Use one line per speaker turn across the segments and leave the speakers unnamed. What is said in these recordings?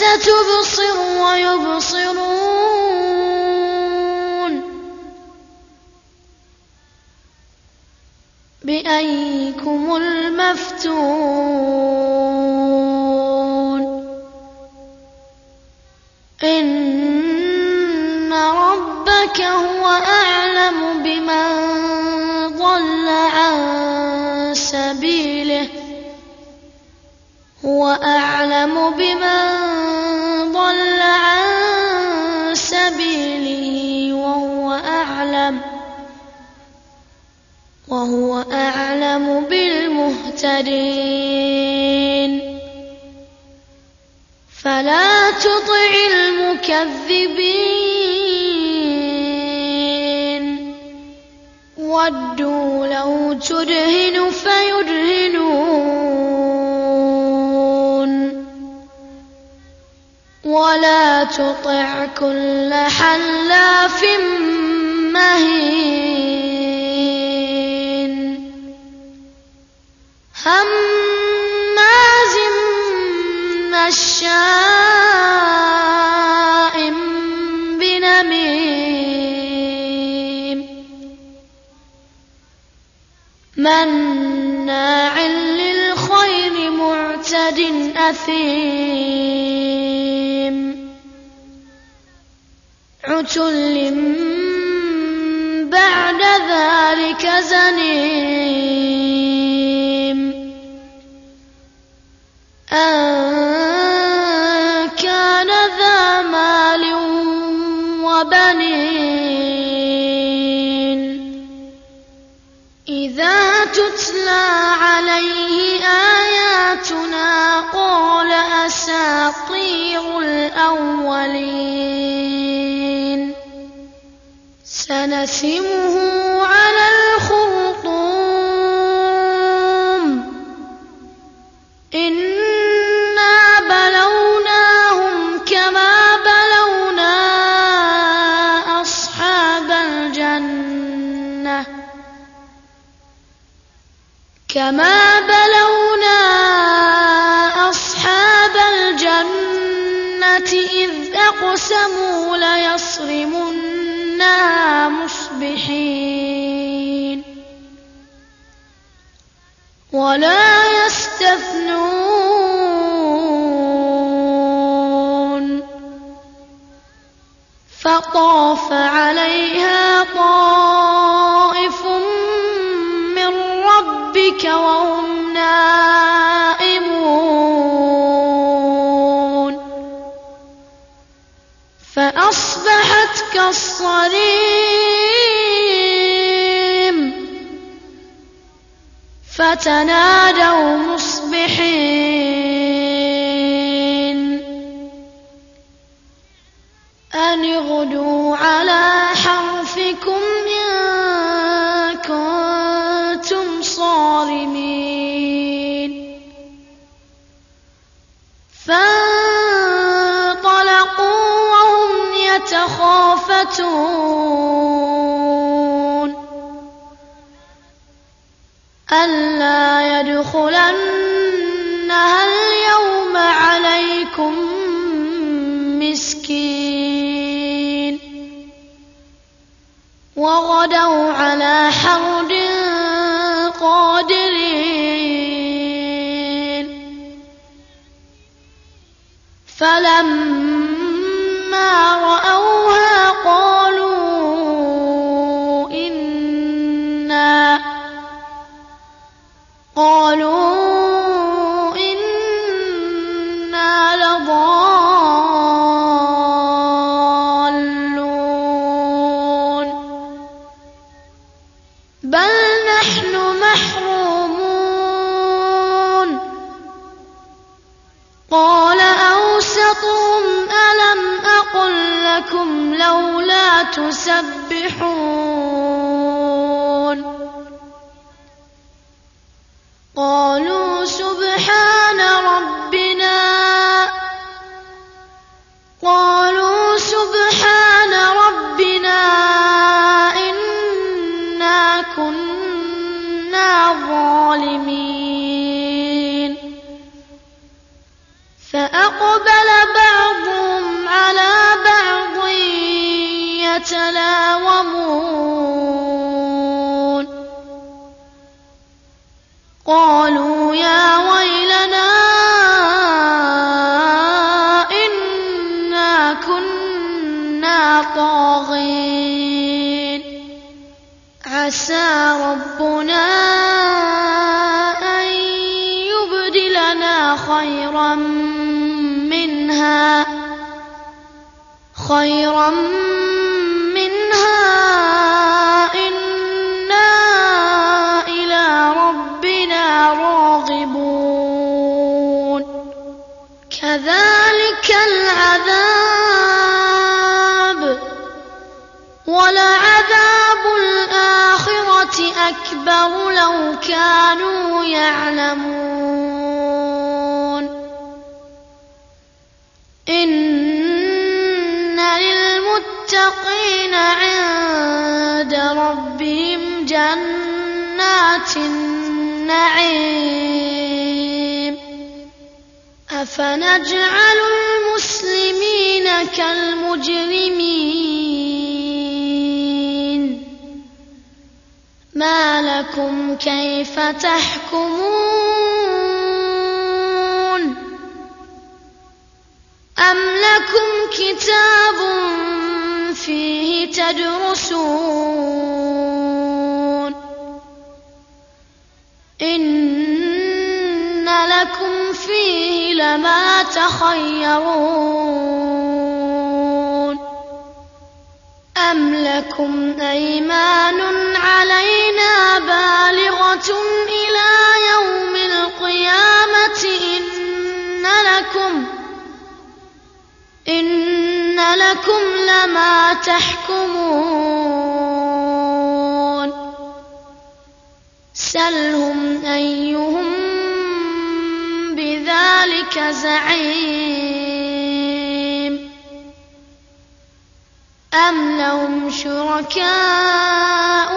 فستبصر ويبصرون. بأيكم المفتون. إن ربك هو أعلم بمن ضل عن سبيله. هو أعلم بمن وهو أعلم بالمهتدين. فلا تطع المكذبين. ودوا لو تدهن فيدهنون. ولا تطع كل حلاف مهين. هماز مشاء بنميم مناع للخير معتد أثيم عتل بعد ذلك زنيم أساطير الأولين. سنسمه على الخرطوم. إنا بلوناهم كما بلونا أصحاب الجنة. كما بلونا ليصرمنها مصبحين ولا يستثنون. فطاف عليها طائف من ربك وهم كالصريم فتنادوا مصبحين. أن اغدوا على وهم يتخافتون ألا يدخلنها اليوم عليكم مسكين. وغدوا على حرد يتلاومون قالوا يا ويلنا إنا كنا طاغين. عسى ربنا أن يبدلنا خيرا منها خيرا منها كذلك العذاب ولعذاب الآخرة أكبر لو كانوا يعلمون. إن للمتقين عند ربهم جنات النعيم. أفنجعل المسلمين كالمجرمين. ما لكم كيف تحكمون؟ أم لكم كتاب فيه تدرسون؟ إن لما تخيرون أم لكم أيمان علينا بالغة إلى يوم القيامة إن لكم إن لكم لما تحكمون سلهم أيهم بذلك زعيم أم لهم شركاء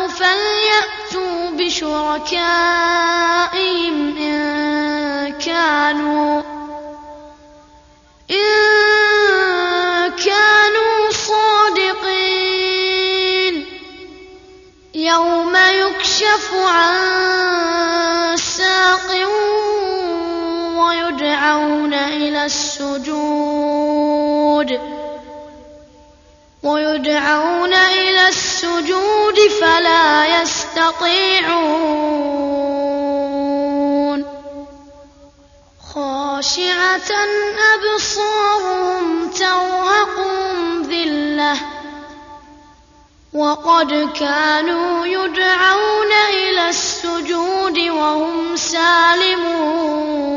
فليأتوا بشركائهم إن كانوا إن كانوا صادقين يوم يكشف عن السجود. ويدعون إلى السجود فلا يستطيعون. خاشعة أبصارهم ترهقهم ذلة. وقد كانوا يدعون إلى السجود وهم سالمون.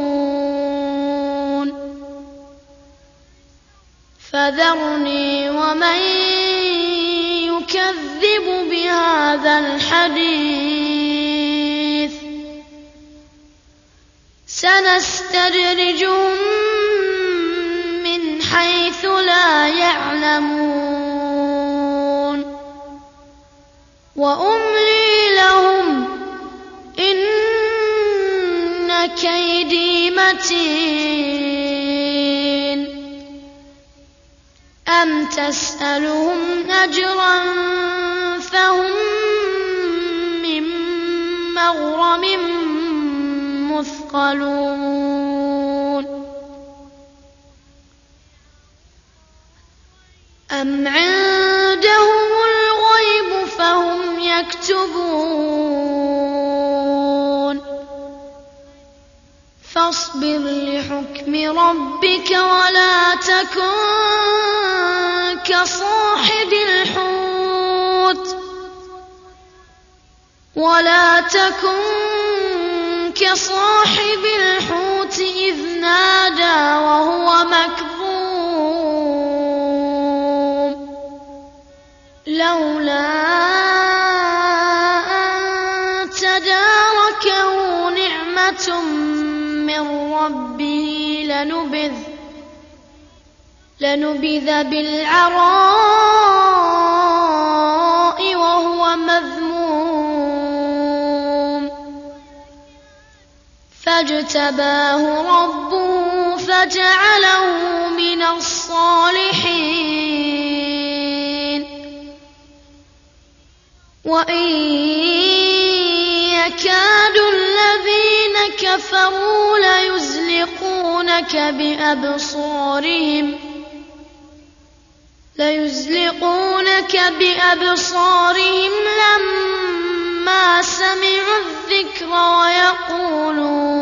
فذرني ومن يكذب بهذا الحديث. سنستدرجهم من حيث لا يعلمون. وأملي لهم إن كيدي متين. تسألهم أجرا فهم من مغرم مثقلون. أم عند فاصبر لحكم ربك ولا تكن كصاحب الحوت ولا تكن كصاحب الحوت إذ نادى وهو مكظوم لنبذ بالعراء وهو مذموم. فاجتباه ربه فجعله من الصالحين. وإن يكاد الذين كفروا ليزلقونك بأبصارهم ليزلقونك بأبصارهم لما سمعوا الذكر ويقولون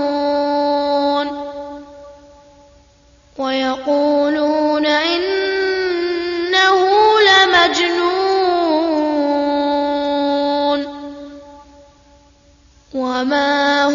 ويقولون إنه لمجنون وما